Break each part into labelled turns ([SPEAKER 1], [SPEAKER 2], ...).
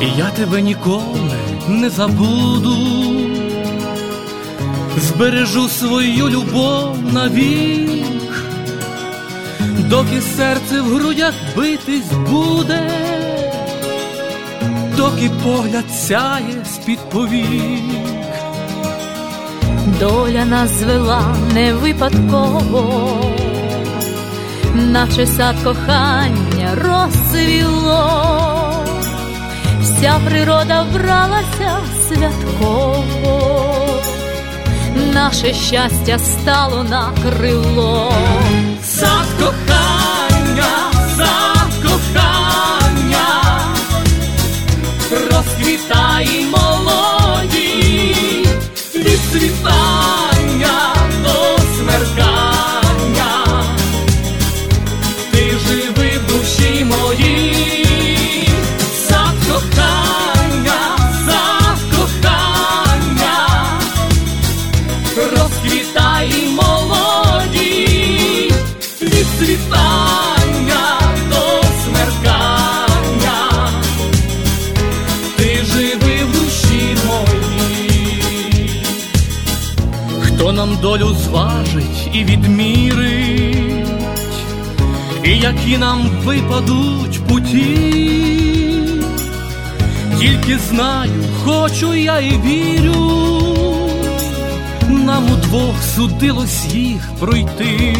[SPEAKER 1] Я тебе ніколи не забуду, збережу свою любов навік, доки серце в грудях битись буде, доки погляд сяє з-під повік.
[SPEAKER 2] Доля нас звела не випадково, наче сад кохання розцвіло, вся природа вбралася святково, наше щастя стало на крило.
[SPEAKER 1] Сад кохання, сад кохання, розквітай молоді, від хто нам долю зважить і відмірить, і які нам випадуть путі, тільки знаю, хочу я і вірю нам удвох судилось їх пройти.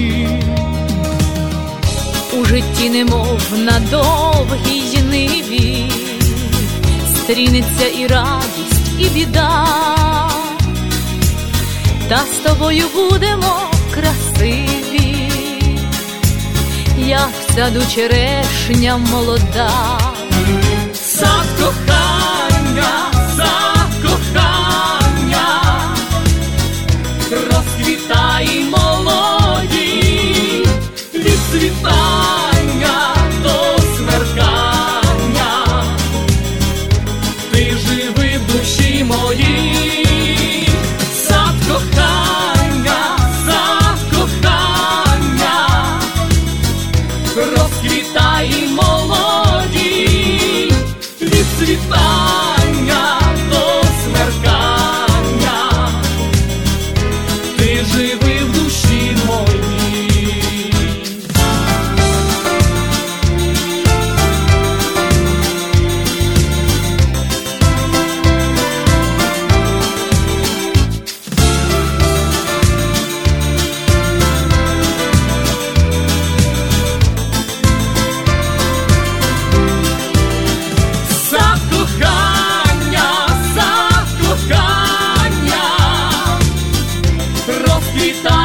[SPEAKER 2] У житті, немов на довгій ниві, стрінеться і радість, і біда, та з тобою будемо красиві, як ця саду черешня молода.
[SPEAKER 1] Сад кохання, розквітай